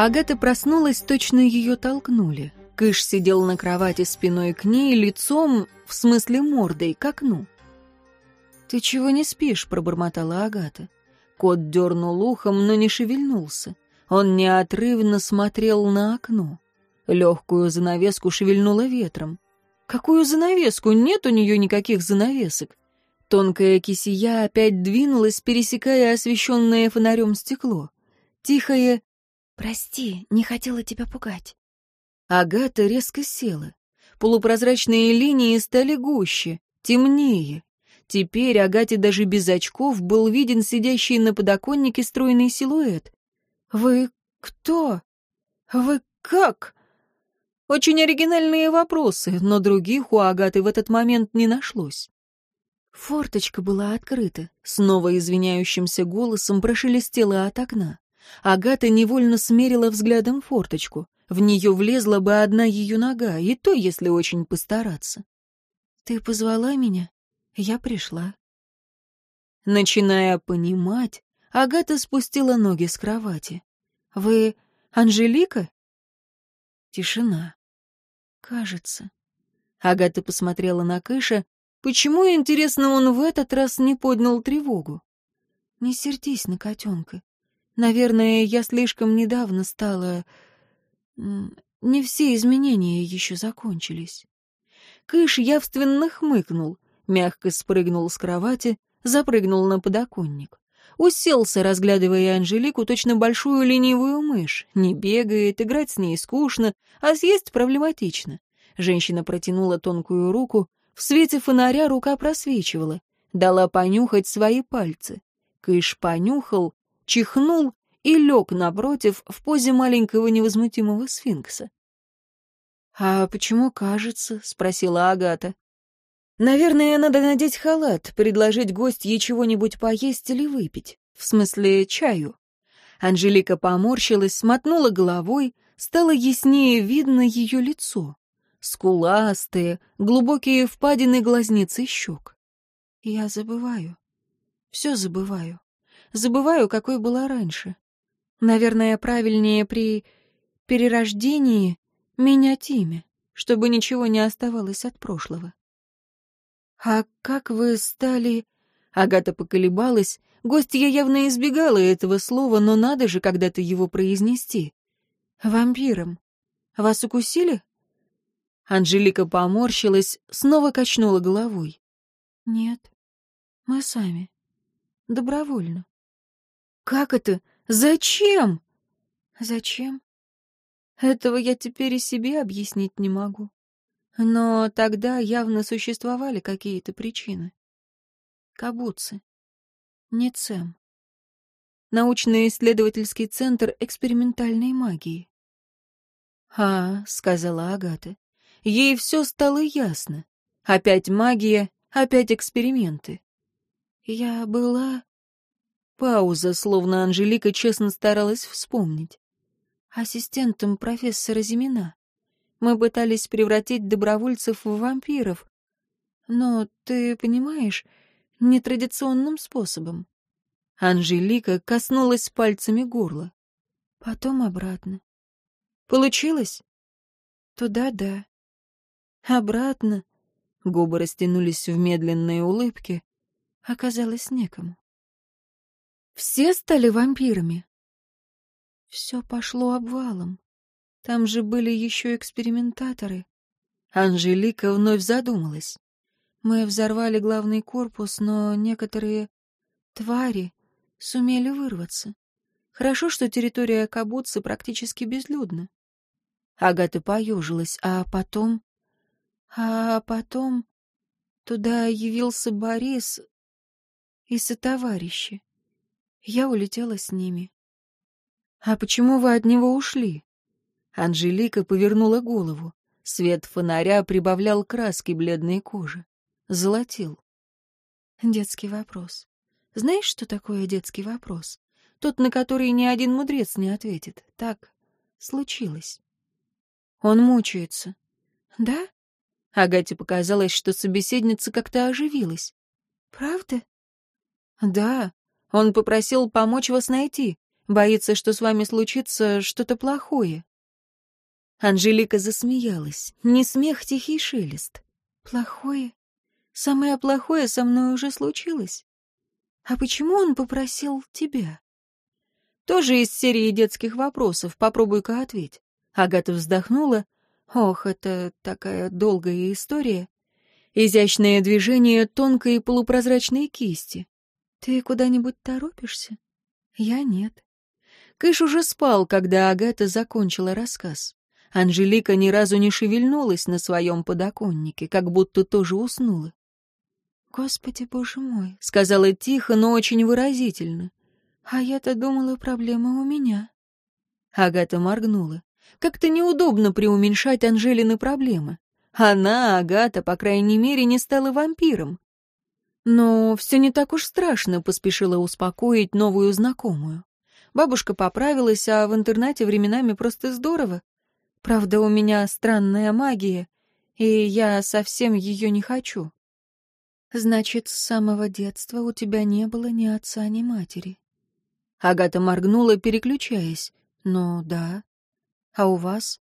Агата проснулась, точно ее толкнули. Кыш сидел на кровати спиной к ней, лицом, в смысле мордой, к окну. «Ты чего не спишь?» — пробормотала Агата. Кот дернул ухом, но не шевельнулся. Он неотрывно смотрел на окно. Легкую занавеску шевельнуло ветром. Какую занавеску? Нет у нее никаких занавесок. Тонкая кисия опять двинулась, пересекая освещенное фонарем стекло. Тихое «Прости, не хотела тебя пугать». Агата резко села. Полупрозрачные линии стали гуще, темнее. Теперь Агате даже без очков был виден сидящий на подоконнике стройный силуэт. «Вы кто? Вы как?» Очень оригинальные вопросы, но других у Агаты в этот момент не нашлось. Форточка была открыта, снова извиняющимся голосом прошелестела от окна. Агата невольно смерила взглядом форточку. В нее влезла бы одна ее нога, и то, если очень постараться. «Ты позвала меня? Я пришла». Начиная понимать, Агата спустила ноги с кровати. «Вы Анжелика?» Тишина. «Кажется». Агата посмотрела на Кыша. Почему, интересно, он в этот раз не поднял тревогу? «Не сердись на котенка. Наверное, я слишком недавно стала... Не все изменения еще закончились». Кыш явственно хмыкнул, мягко спрыгнул с кровати, запрыгнул на подоконник. Уселся, разглядывая Анжелику, точно большую ленивую мышь. Не бегает, играть с ней скучно, а съесть проблематично. Женщина протянула тонкую руку. В свете фонаря рука просвечивала. Дала понюхать свои пальцы. Кыш понюхал, чихнул и лег напротив в позе маленького невозмутимого сфинкса. «А почему кажется?» — спросила Агата. Наверное, надо надеть халат, предложить гостье чего-нибудь поесть или выпить. В смысле, чаю. Анжелика поморщилась, смотнула головой, стало яснее видно ее лицо. Скуластые, глубокие впадины глазниц и щек. Я забываю. Все забываю. Забываю, какой была раньше. Наверное, правильнее при перерождении менять имя, чтобы ничего не оставалось от прошлого. «А как вы стали...» Агата поколебалась. Гостья явно избегала этого слова, но надо же когда-то его произнести. «Вампиром. Вас укусили?» Анжелика поморщилась, снова качнула головой. «Нет, мы сами. Добровольно». «Как это? Зачем?» «Зачем?» «Этого я теперь и себе объяснить не могу. Но тогда явно существовали какие-то причины. Кабуцы. Не ЦЕМ. Научно-исследовательский центр экспериментальной магии. «А», — сказала Агата, — ей все стало ясно. Опять магия, опять эксперименты. Я была... Пауза, словно Анжелика честно старалась вспомнить. Ассистентом профессора Зимина. Мы пытались превратить добровольцев в вампиров. Но, ты понимаешь, нетрадиционным способом. Анжелика коснулась пальцами горла. Потом обратно. Получилось? Туда-да. Обратно. Губы растянулись в медленные улыбки. Оказалось некому. Все стали вампирами. Все пошло обвалом. Там же были еще экспериментаторы. Анжелика вновь задумалась. Мы взорвали главный корпус, но некоторые твари сумели вырваться. Хорошо, что территория Кабуцы практически безлюдна. Агата поежилась, а потом... А потом туда явился Борис и сотоварищи. Я улетела с ними. «А почему вы от него ушли?» Анжелика повернула голову. Свет фонаря прибавлял краски бледной кожи. Золотил. Детский вопрос. Знаешь, что такое детский вопрос? Тот, на который ни один мудрец не ответит. Так случилось. Он мучается. Да? Агате показалось, что собеседница как-то оживилась. Правда? Да. Он попросил помочь вас найти. Боится, что с вами случится что-то плохое». Анжелика засмеялась. Не смех, тихий шелест. «Плохое? Самое плохое со мной уже случилось. А почему он попросил тебя?» Тоже из серии детских вопросов. Попробуй-ка ответь. Агата вздохнула. Ох, это такая долгая история. Изящное движение тонкой полупрозрачной кисти. Ты куда-нибудь торопишься? Я нет. Кыш уже спал, когда Агата закончила рассказ. Анжелика ни разу не шевельнулась на своем подоконнике, как будто тоже уснула. «Господи, боже мой!» — сказала тихо, но очень выразительно. «А я-то думала, проблема у меня». Агата моргнула. Как-то неудобно преуменьшать Анжелины проблемы. Она, Агата, по крайней мере, не стала вампиром. Но все не так уж страшно, поспешила успокоить новую знакомую. Бабушка поправилась, а в интернате временами просто здорово. Правда, у меня странная магия, и я совсем ее не хочу. Значит, с самого детства у тебя не было ни отца, ни матери. Агата моргнула, переключаясь. Ну, да. А у вас?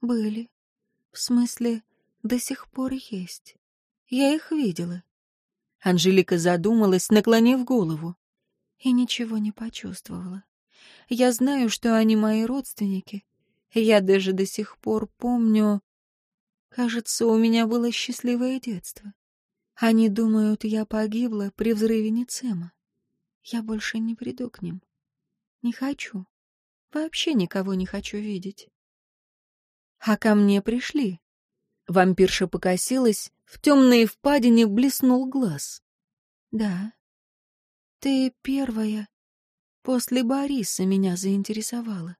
Были. В смысле, до сих пор есть. Я их видела. Анжелика задумалась, наклонив голову. И ничего не почувствовала. Я знаю, что они мои родственники, я даже до сих пор помню... Кажется, у меня было счастливое детство. Они думают, я погибла при взрыве Ницема. Я больше не приду к ним. Не хочу. Вообще никого не хочу видеть. А ко мне пришли. Вампирша покосилась, в темной впадине блеснул глаз. Да. Ты первая после Бориса меня заинтересовала.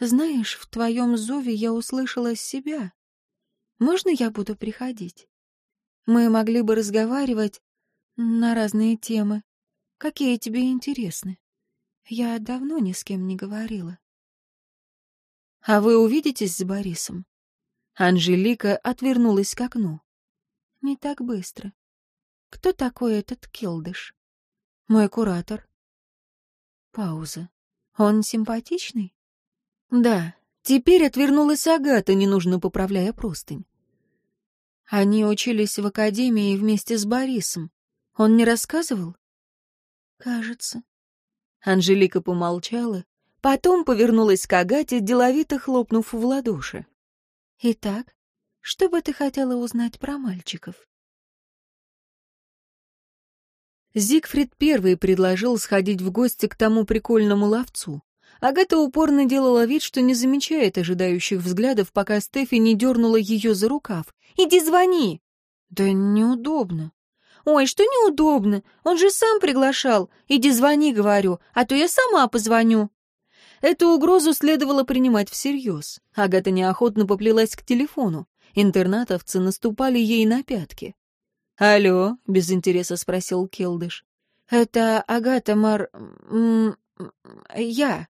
Знаешь, в твоем зове я услышала себя. Можно я буду приходить? Мы могли бы разговаривать на разные темы. Какие тебе интересны? Я давно ни с кем не говорила. А вы увидитесь с Борисом? Анжелика отвернулась к окну. Не так быстро. Кто такой этот Килдыш? Мой куратор. Пауза. Он симпатичный? Да, теперь отвернулась Агата, ненужно поправляя простынь. Они учились в академии вместе с Борисом. Он не рассказывал? Кажется. Анжелика помолчала, потом повернулась к Агате, деловито хлопнув в ладоши. Итак, что бы ты хотела узнать про мальчиков? Зигфрид первый предложил сходить в гости к тому прикольному ловцу. Агата упорно делала вид, что не замечает ожидающих взглядов, пока Стефи не дернула ее за рукав. «Иди звони!» «Да неудобно». «Ой, что неудобно? Он же сам приглашал. Иди звони, говорю, а то я сама позвоню». Эту угрозу следовало принимать всерьез. Агата неохотно поплелась к телефону. Интернатовцы наступали ей на пятки. «Алло?» — без интереса спросил Келдыш. «Это Агата Мар... я».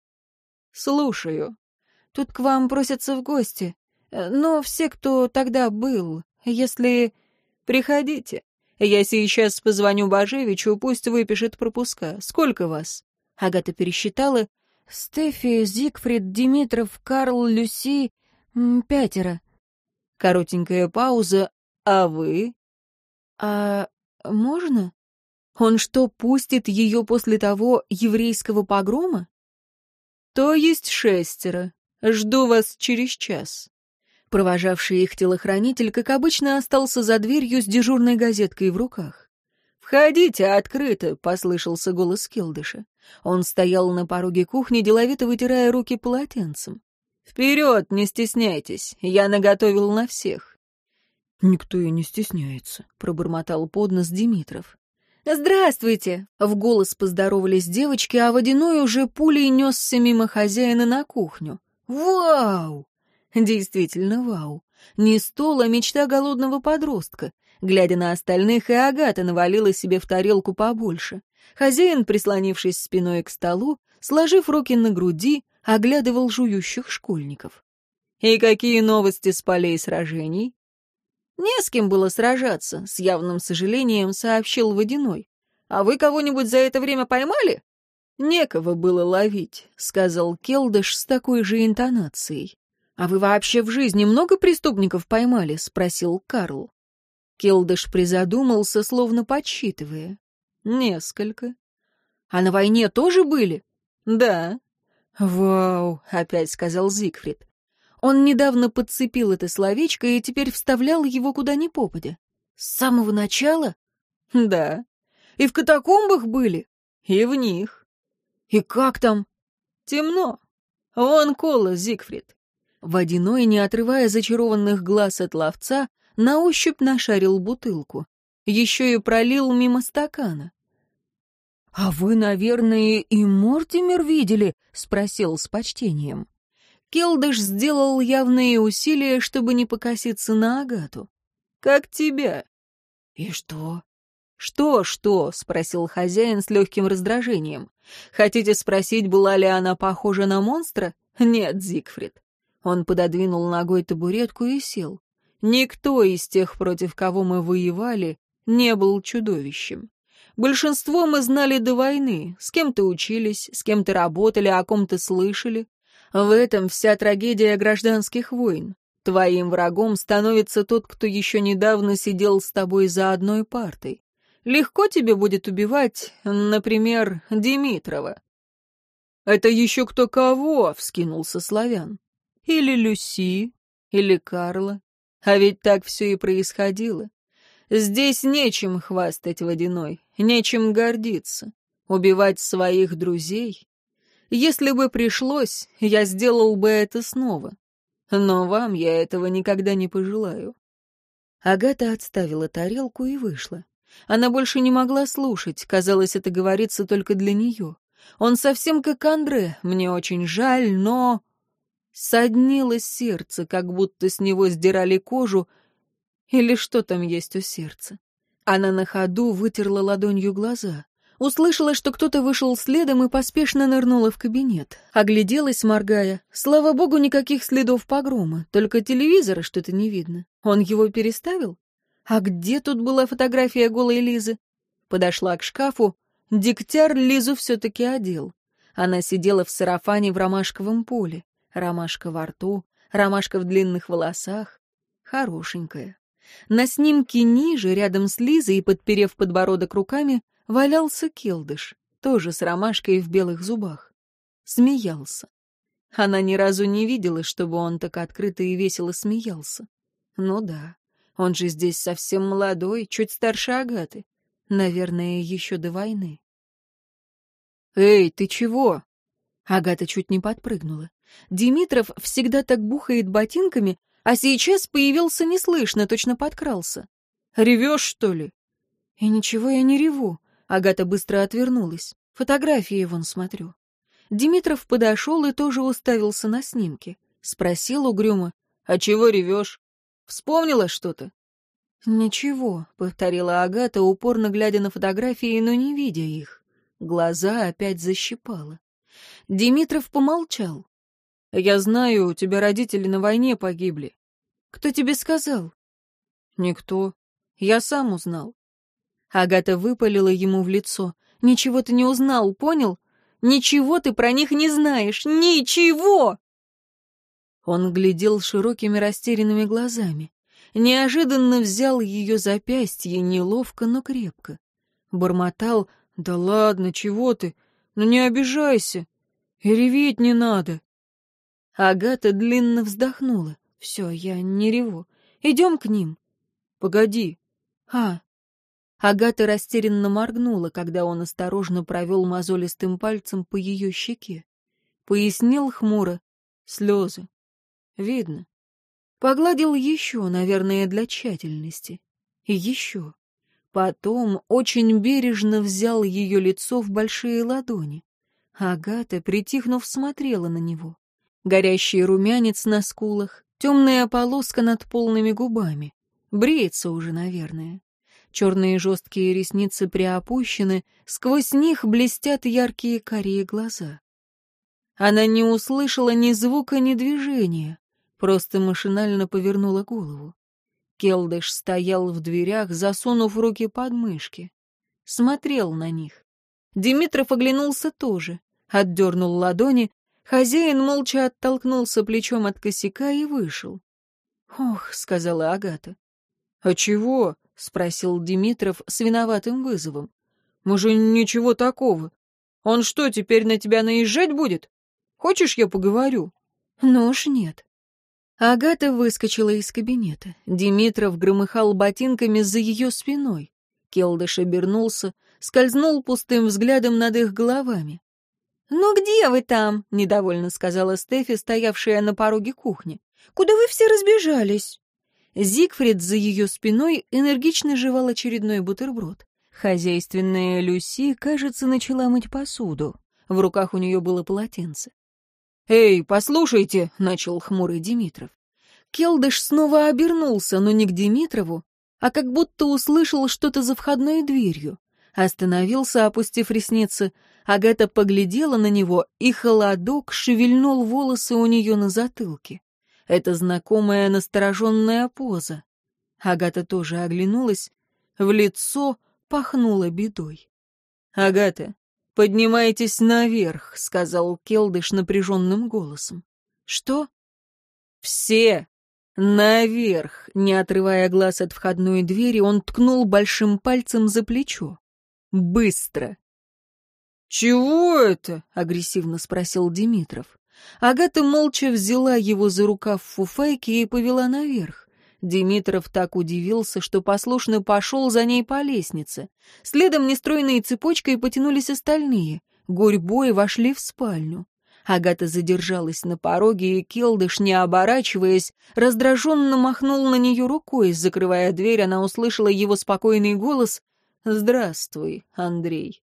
«Слушаю. Тут к вам просятся в гости. Но все, кто тогда был, если... Приходите. Я сейчас позвоню Бажевичу, пусть выпишет пропуска. Сколько вас?» Агата пересчитала. «Стефи, Зигфрид, Димитров, Карл, Люси... Пятеро». Коротенькая пауза. «А вы?» «А можно?» Он что, пустит ее после того еврейского погрома? «То есть шестеро. Жду вас через час». Провожавший их телохранитель, как обычно, остался за дверью с дежурной газеткой в руках. «Входите открыто», — послышался голос Келдыша. Он стоял на пороге кухни, деловито вытирая руки полотенцем. «Вперед, не стесняйтесь, я наготовил на всех». «Никто и не стесняется», — пробормотал поднос Димитров. «Здравствуйте!» — в голос поздоровались девочки, а водяной уже пулей несся мимо хозяина на кухню. «Вау!» Действительно вау. Не стол, а мечта голодного подростка. Глядя на остальных, и Агата навалила себе в тарелку побольше. Хозяин, прислонившись спиной к столу, сложив руки на груди, оглядывал жующих школьников. «И какие новости с полей сражений?» «Не с кем было сражаться», — с явным сожалением сообщил Водяной. «А вы кого-нибудь за это время поймали?» «Некого было ловить», — сказал Келдыш с такой же интонацией. «А вы вообще в жизни много преступников поймали?» — спросил Карл. Келдыш призадумался, словно подсчитывая. «Несколько». «А на войне тоже были?» «Да». «Вау», — опять сказал Зигфрид. Он недавно подцепил это словечко и теперь вставлял его куда ни попадя. «С самого начала?» «Да». «И в катакомбах были?» «И в них». «И как там?» «Темно. Вон кола, Зигфрид». Водяной, не отрывая зачарованных глаз от ловца, на ощупь нашарил бутылку. Еще и пролил мимо стакана. «А вы, наверное, и Мортимер видели?» — спросил с почтением. Келдыш сделал явные усилия, чтобы не покоситься на Агату. «Как тебя?» «И что?» «Что-что?» — спросил хозяин с легким раздражением. «Хотите спросить, была ли она похожа на монстра?» «Нет, Зигфрид». Он пододвинул ногой табуретку и сел. «Никто из тех, против кого мы воевали, не был чудовищем. Большинство мы знали до войны, с кем-то учились, с кем-то работали, о ком-то слышали. В этом вся трагедия гражданских войн. Твоим врагом становится тот, кто еще недавно сидел с тобой за одной партой. Легко тебе будет убивать, например, Димитрова. «Это еще кто кого?» — вскинулся славян. «Или Люси, или Карла. А ведь так все и происходило. Здесь нечем хвастать водяной, нечем гордиться, убивать своих друзей. Если бы пришлось, я сделал бы это снова. Но вам я этого никогда не пожелаю». Агата отставила тарелку и вышла. Она больше не могла слушать, казалось, это говорится только для нее. Он совсем как Андре, мне очень жаль, но... Соднилось сердце, как будто с него сдирали кожу, или что там есть у сердца. Она на ходу вытерла ладонью глаза. Услышала, что кто-то вышел следом и поспешно нырнула в кабинет. Огляделась, моргая. Слава богу, никаких следов погрома, только телевизора что-то не видно. Он его переставил? А где тут была фотография голой Лизы? Подошла к шкафу. Дегтяр Лизу все-таки одел. Она сидела в сарафане в ромашковом поле. Ромашка во рту, ромашка в длинных волосах. Хорошенькая. На снимке ниже, рядом с Лизой, подперев подбородок руками, валялся келдыш, тоже с ромашкой в белых зубах. Смеялся. Она ни разу не видела, чтобы он так открыто и весело смеялся. Ну да, он же здесь совсем молодой, чуть старше Агаты. Наверное, еще до войны. «Эй, ты чего?» Агата чуть не подпрыгнула. Димитров всегда так бухает ботинками, а сейчас появился неслышно, точно подкрался. «Ревешь, что ли?» «И ничего я не реву», — Агата быстро отвернулась. «Фотографии вон смотрю». Димитров подошел и тоже уставился на снимки. Спросил угрюмо. «А чего ревешь?» Вспомнила что-то?» «Ничего», — повторила Агата, упорно глядя на фотографии, но не видя их. Глаза опять защипала. Димитров помолчал. «Я знаю, у тебя родители на войне погибли». «Кто тебе сказал?» «Никто. Я сам узнал». Агата выпалила ему в лицо. «Ничего ты не узнал, понял? Ничего ты про них не знаешь! Ничего!» Он глядел широкими растерянными глазами. Неожиданно взял ее запястье, неловко, но крепко. Бормотал, «Да ладно, чего ты? Ну не обижайся. И реветь не надо». Агата длинно вздохнула. «Все, я не реву. Идем к ним». «Погоди». «А». Агата растерянно моргнула, когда он осторожно провел мозолистым пальцем по ее щеке. Пояснил хмуро. Слезы. Видно. Погладил еще, наверное, для тщательности. И еще. Потом очень бережно взял ее лицо в большие ладони. Агата, притихнув, смотрела на него. Горящий румянец на скулах, темная полоска над полными губами. Бреется уже, наверное. Черные жесткие ресницы приопущены, сквозь них блестят яркие карие глаза. Она не услышала ни звука, ни движения, просто машинально повернула голову. Келдыш стоял в дверях, засунув руки под мышки. Смотрел на них. Димитров оглянулся тоже, отдернул ладони, хозяин молча оттолкнулся плечом от косяка и вышел. «Ох», — сказала Агата. «А чего?» — спросил Димитров с виноватым вызовом. «Мы же ничего такого. Он что, теперь на тебя наезжать будет? Хочешь, я поговорю?» «Ну уж нет». Агата выскочила из кабинета. Димитров громыхал ботинками за ее спиной. Келдыш обернулся, скользнул пустым взглядом над их головами. «Ну где вы там?» — недовольно сказала Стефи, стоявшая на пороге кухни. «Куда вы все разбежались?» Зигфрид за ее спиной энергично жевал очередной бутерброд. Хозяйственная Люси, кажется, начала мыть посуду. В руках у нее было полотенце. «Эй, послушайте!» — начал хмурый Димитров. Келдыш снова обернулся, но не к Димитрову, а как будто услышал что-то за входной дверью. Остановился, опустив ресницы. Агата поглядела на него, и холодок шевельнул волосы у нее на затылке. Это знакомая настороженная поза. Агата тоже оглянулась. В лицо пахнуло бедой. «Агата, поднимайтесь наверх», — сказал Келдыш напряженным голосом. «Что?» «Все наверх!» Не отрывая глаз от входной двери, он ткнул большим пальцем за плечо. «Быстро!» «Чего это?» — агрессивно спросил Димитров. Агата молча взяла его за рукав фуфайки и повела наверх. Димитров так удивился, что послушно пошел за ней по лестнице. Следом нестройной цепочкой потянулись остальные. Гурьбой вошли в спальню. Агата задержалась на пороге, и Келдыш, не оборачиваясь, раздраженно махнул на нее рукой. Закрывая дверь, она услышала его спокойный голос «Здравствуй, Андрей».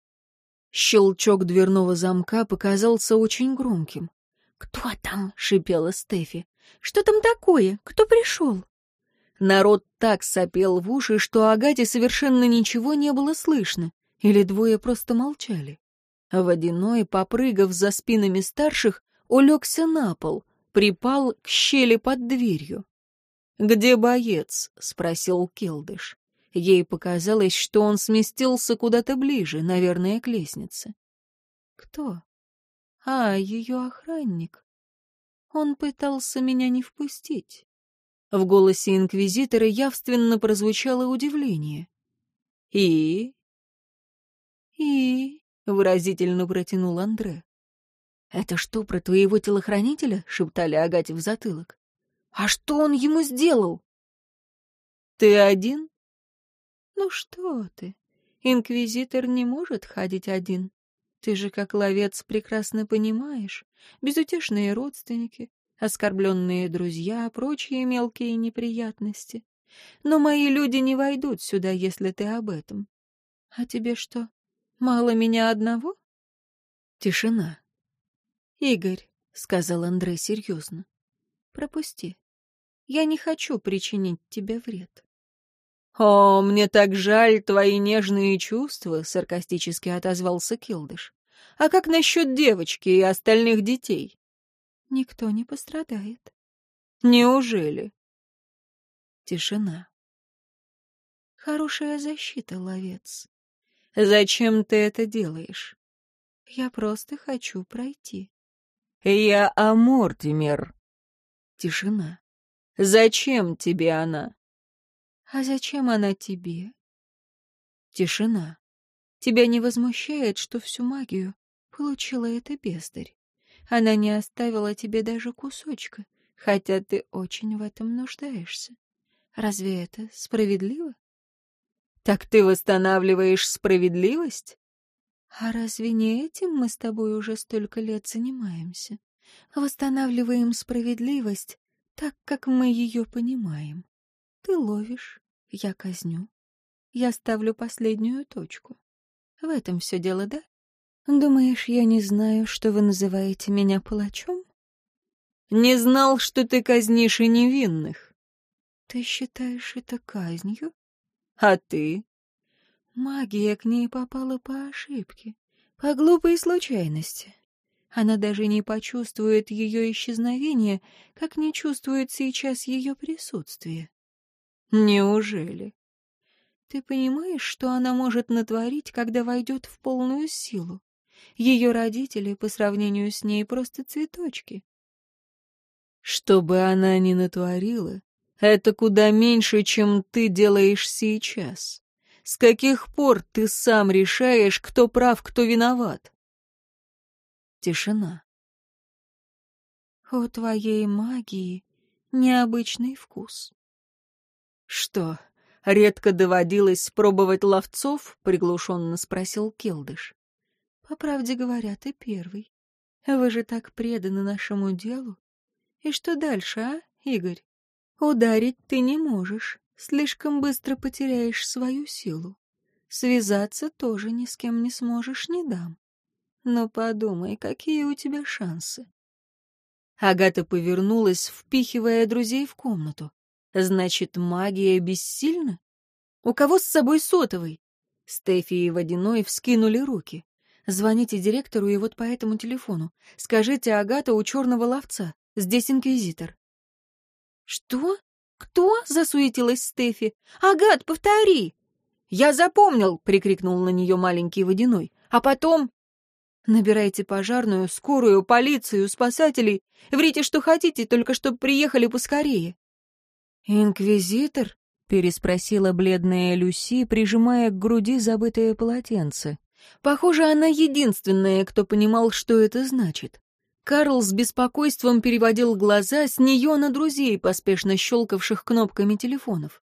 Щелчок дверного замка показался очень громким. «Кто там?» — шипела Стефи. «Что там такое? Кто пришел?» Народ так сопел в уши, что Агате совершенно ничего не было слышно. Или двое просто молчали. Водяной, попрыгав за спинами старших, улегся на пол, припал к щели под дверью. «Где боец?» — спросил Келдыш. Ей показалось, что он сместился куда-то ближе, наверное, к лестнице. «Кто?» «А, ее охранник. Он пытался меня не впустить». В голосе инквизитора явственно прозвучало удивление. «И?» «И?» — выразительно протянул Андре. «Это что, про твоего телохранителя?» — шептали Агате в затылок. «А что он ему сделал?» «Ты один?» «Ну что ты? Инквизитор не может ходить один. Ты же, как ловец, прекрасно понимаешь. Безутешные родственники, оскорбленные друзья, прочие мелкие неприятности. Но мои люди не войдут сюда, если ты об этом. А тебе что, мало меня одного? Тишина. Игорь, — сказал Андрей серьезно, — пропусти. Я не хочу причинить тебе вред. «О, мне так жаль твои нежные чувства», — саркастически отозвался Килдыш. «А как насчет девочки и остальных детей?» «Никто не пострадает». «Неужели?» Тишина. «Хорошая защита, ловец. Зачем ты это делаешь?» «Я просто хочу пройти». «Я Амортимер». Тишина. «Зачем тебе она?» «А зачем она тебе?» Тишина. «Тебя не возмущает, что всю магию получила эта бездарь? Она не оставила тебе даже кусочка, хотя ты очень в этом нуждаешься. Разве это справедливо?» «Так ты восстанавливаешь справедливость?» «А разве не этим мы с тобой уже столько лет занимаемся? Восстанавливаем справедливость так, как мы ее понимаем. Ты ловишь, я казню. Я ставлю последнюю точку. В этом все дело, да? Думаешь, я не знаю, что вы называете меня палачом? Не знал, что ты казнишь и невинных. Ты считаешь это казнью? А ты? Магия к ней попала по ошибке, по глупой случайности. Она даже не почувствует ее исчезновение, как не чувствует сейчас ее присутствие. Неужели? Ты понимаешь, что она может натворить, когда войдет в полную силу? Ее родители по сравнению с ней просто цветочки. Что бы она ни натворила, это куда меньше, чем ты делаешь сейчас. С каких пор ты сам решаешь, кто прав, кто виноват? Тишина. У твоей магии необычный вкус. Что, редко доводилось пробовать ловцов?» — приглушенно спросил Келдыш. «По правде говоря, ты первый. Вы же так преданы нашему делу. И что дальше, а, Игорь? Ударить ты не можешь, слишком быстро потеряешь свою силу. Связаться тоже ни с кем не сможешь, не дам. Но подумай, какие у тебя шансы?» Агата повернулась, впихивая друзей в комнату. Значит, магия бессильна? У кого с собой сотовый? Стефи и Водяной вскинули руки. Звоните директору и вот по этому телефону. Скажите, Агата у черного ловца. Здесь инквизитор. Что? Кто? Засуетилась Стефи. Агат, повтори! Я запомнил! прикрикнул на нее маленький Водяной. А потом... Набирайте пожарную, скорую, полицию, спасателей. Врите, что хотите, только чтобы приехали поскорее. «Инквизитор?» — переспросила бледная Люси, прижимая к груди забытое полотенце. Похоже, она единственная, кто понимал, что это значит. Карл с беспокойством переводил глаза с нее на друзей, поспешно щелкавших кнопками телефонов.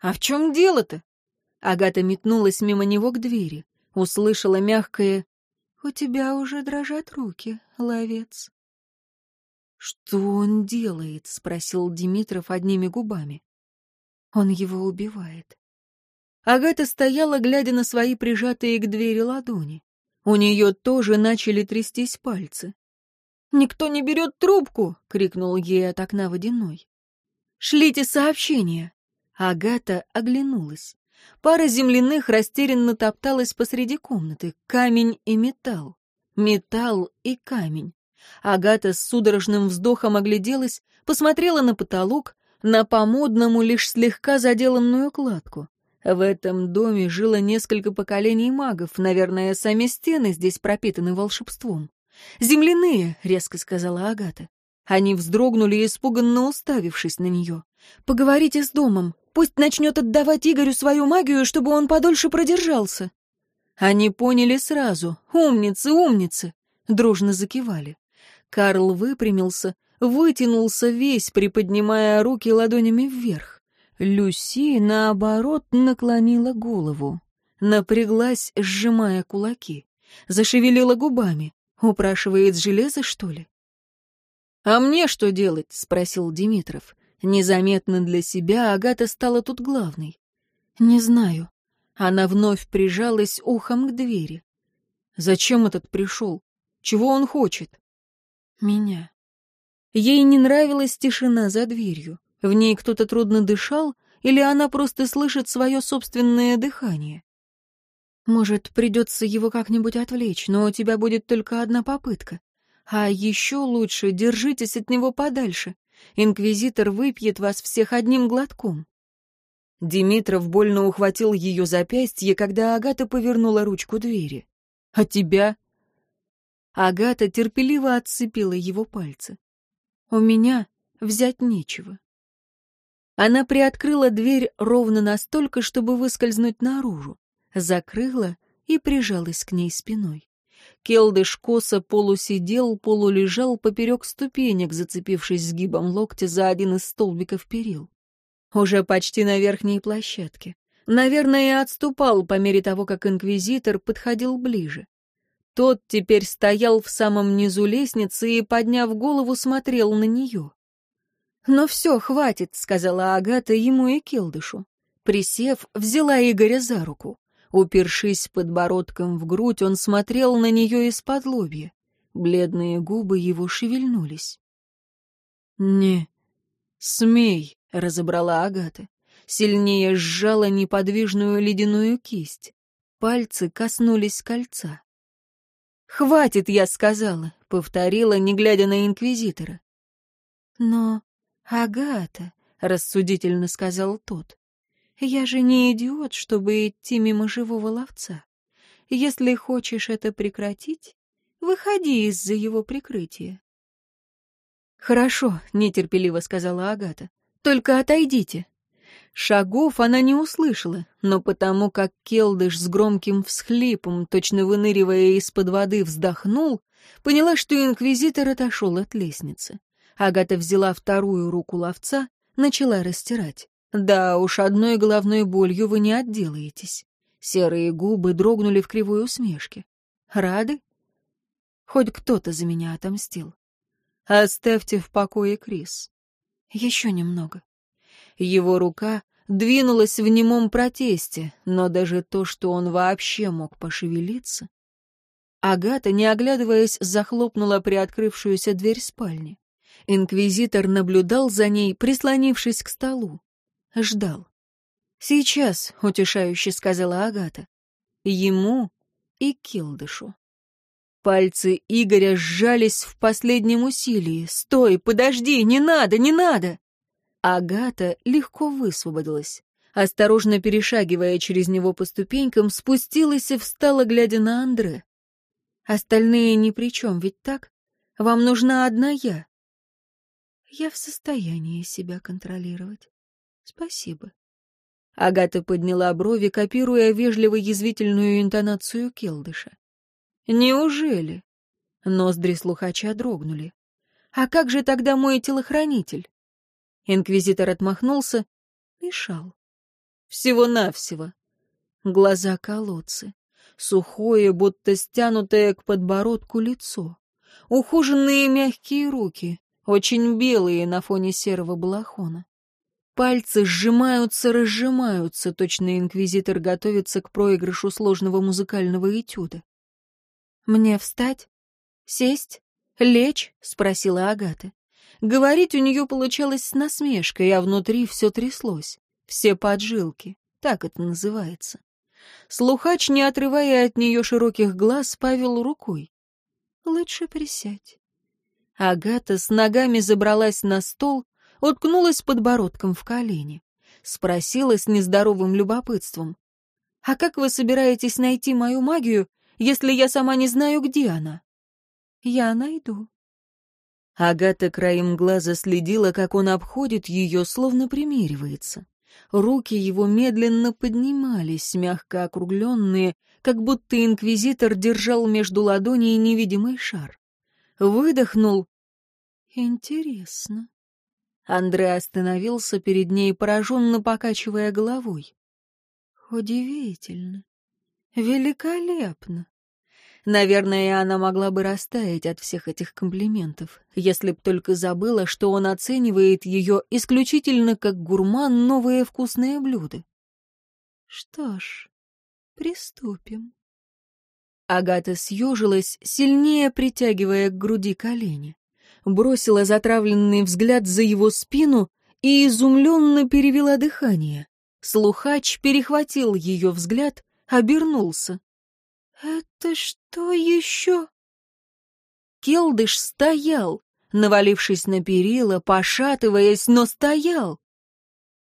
«А в чем дело-то?» Агата метнулась мимо него к двери, услышала мягкое «У тебя уже дрожат руки, ловец». «Что он делает?» — спросил Димитров одними губами. «Он его убивает». Агата стояла, глядя на свои прижатые к двери ладони. У нее тоже начали трястись пальцы. «Никто не берет трубку!» — крикнул ей от окна водяной. «Шлите сообщение!» Агата оглянулась. Пара земляных растерянно топталась посреди комнаты. Камень и металл. Металл и камень. Агата с судорожным вздохом огляделась, посмотрела на потолок, на по-модному лишь слегка заделанную кладку. В этом доме жило несколько поколений магов, наверное, сами стены здесь пропитаны волшебством. «Земляные», — резко сказала Агата. Они вздрогнули, испуганно уставившись на нее. «Поговорите с домом. Пусть начнет отдавать Игорю свою магию, чтобы он подольше продержался». Они поняли сразу. «Умницы, умницы!» Дружно закивали. Карл выпрямился, вытянулся весь, приподнимая руки ладонями вверх. Люси, наоборот, наклонила голову. Напряглась, сжимая кулаки. Зашевелила губами. Упрашивает железо, что ли? «А мне что делать?» — спросил Димитров. Незаметно для себя Агата стала тут главной. «Не знаю». Она вновь прижалась ухом к двери. «Зачем этот пришел? Чего он хочет?» Меня. Ей не нравилась тишина за дверью. В ней кто-то трудно дышал, или она просто слышит свое собственное дыхание. Может, придется его как-нибудь отвлечь, но у тебя будет только одна попытка. А еще лучше держитесь от него подальше. Инквизитор выпьет вас всех одним глотком. Димитров больно ухватил ее запястье, когда Агата повернула ручку двери. «А тебя?» Агата терпеливо отцепила его пальцы. «У меня взять нечего». Она приоткрыла дверь ровно настолько, чтобы выскользнуть наружу, закрыла и прижалась к ней спиной. Келдыш косо полусидел, полулежал поперек ступенек, зацепившись сгибом локтя за один из столбиков перил. Уже почти на верхней площадке. Наверное, отступал по мере того, как инквизитор подходил ближе. Тот теперь стоял в самом низу лестницы и, подняв голову, смотрел на нее. «Но «Ну все, хватит», — сказала Агата ему и Келдышу. Присев, взяла Игоря за руку. Упершись подбородком в грудь, он смотрел на нее из-под лобья. Бледные губы его шевельнулись. «Не смей», — разобрала Агата. Сильнее сжала неподвижную ледяную кисть. Пальцы коснулись кольца. «Хватит, я сказала», — повторила, не глядя на инквизитора. «Но, Агата», — рассудительно сказал тот, — Я же не идиот, чтобы идти мимо живого ловца. Если хочешь это прекратить, выходи из-за его прикрытия. «Хорошо», — нетерпеливо сказала Агата. «Только отойдите». Шагов она не услышала, но потому как Келдыш с громким всхлипом, точно выныривая из-под воды, вздохнул, поняла, что инквизитор отошел от лестницы. Агата взяла вторую руку ловца, начала растирать. Да уж, одной головной болью вы не отделаетесь. Серые губы дрогнули в кривой усмешке. Рады? Хоть кто-то за меня отомстил. Оставьте в покое Крис. Еще немного. Его рука двинулась в немом протесте, но даже то, что он вообще мог пошевелиться... Агата, не оглядываясь, захлопнула приоткрывшуюся дверь спальни. Инквизитор наблюдал за ней, прислонившись к столу. Ждал. «Сейчас», — утешающе сказала Агата. «Ему и Килдышу». Пальцы Игоря сжались в последнем усилии. «Стой, подожди, не надо, не надо!» Агата легко высвободилась. Осторожно перешагивая через него по ступенькам, спустилась и встала, глядя на Андре. «Остальные ни при чем, ведь так? Вам нужна одна я». «Я в состоянии себя контролировать. Спасибо». Агата подняла брови, копируя вежливо-язвительную интонацию Келдыша. «Неужели?» Ноздри слухача дрогнули. «А как же тогда мой телохранитель?» Инквизитор отмахнулся. Мешал. Всего-навсего. Глаза колодцы. Сухое, будто стянутое к подбородку лицо. Ухоженные мягкие руки, очень белые на фоне серого балахона. Пальцы сжимаются, разжимаются, точно инквизитор готовится к проигрышу сложного музыкального этюда. «Мне встать? Сесть? Лечь?» — спросила Агата. Говорить у нее получалось с насмешкой, а внутри все тряслось. Все поджилки. Так это называется. Слухач, не отрывая от нее широких глаз, павел рукой. «Лучше присядь». Агата с ногами забралась на стол, уткнулась подбородком в колени. Спросила с нездоровым любопытством. «А как вы собираетесь найти мою магию, если я сама не знаю, где она?» «Я найду», Агата краем глаза следила, как он обходит ее, словно примеривается. Руки его медленно поднимались, мягко округленные, как будто инквизитор держал между ладоней невидимый шар. Выдохнул. «Интересно». Андре остановился перед ней, пораженно покачивая головой. «Удивительно. Великолепно. Наверное, она могла бы растаять от всех этих комплиментов, если б только забыла, что он оценивает ее исключительно как гурман новое вкусное блюдо. Что ж, приступим. Агата съежилась, сильнее притягивая к груди колени. Бросила затравленный взгляд за его спину и изумленно перевела дыхание. Слухач перехватил ее взгляд, обернулся. «Это что еще?» Келдыш стоял, навалившись на перила, пошатываясь, но стоял.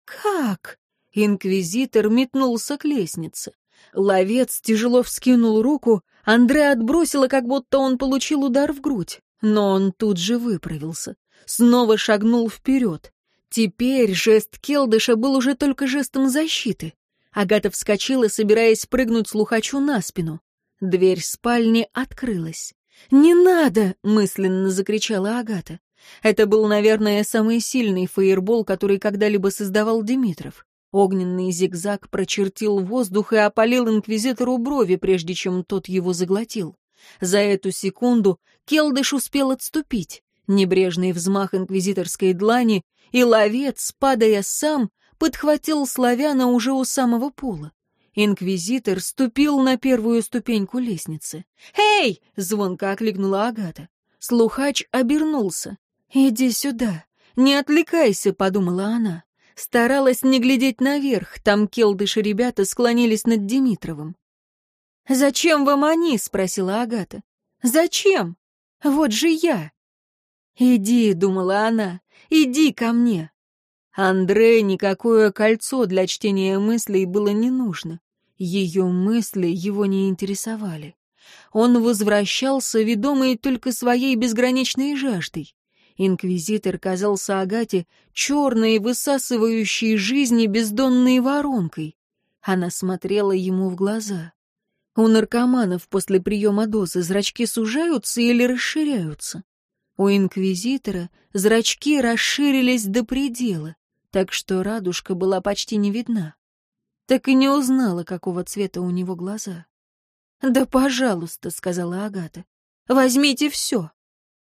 «Как?» — инквизитор метнулся к лестнице. Ловец тяжело вскинул руку, Андре отбросила, как будто он получил удар в грудь. Но он тут же выправился. Снова шагнул вперед. Теперь жест Келдыша был уже только жестом защиты. Агата вскочила, собираясь прыгнуть слухачу на спину. Дверь спальни открылась. «Не надо!» — мысленно закричала Агата. Это был, наверное, самый сильный фаербол, который когда-либо создавал Димитров. Огненный зигзаг прочертил воздух и опалил инквизитору брови, прежде чем тот его заглотил. За эту секунду Келдыш успел отступить. Небрежный взмах инквизиторской длани, и ловец, падая сам, подхватил славяна уже у самого пола. Инквизитор ступил на первую ступеньку лестницы. «Эй!» — звонко окликнула Агата. Слухач обернулся. «Иди сюда. Не отвлекайся», — подумала она. Старалась не глядеть наверх, там келдыши ребята склонились над Димитровым. «Зачем вам они?» — спросила Агата. «Зачем? Вот же я!» «Иди», — думала она, — «иди ко мне». Андре никакое кольцо для чтения мыслей было не нужно. Ее мысли его не интересовали. Он возвращался, ведомый только своей безграничной жаждой. Инквизитор казался Агате черной, высасывающей жизни бездонной воронкой. Она смотрела ему в глаза. У наркоманов после приема дозы зрачки сужаются или расширяются? У инквизитора зрачки расширились до предела, так что радужка была почти не видна. Так и не узнала, какого цвета у него глаза. «Да, пожалуйста», — сказала Агата, — «возьмите все.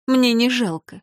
Мне не жалко».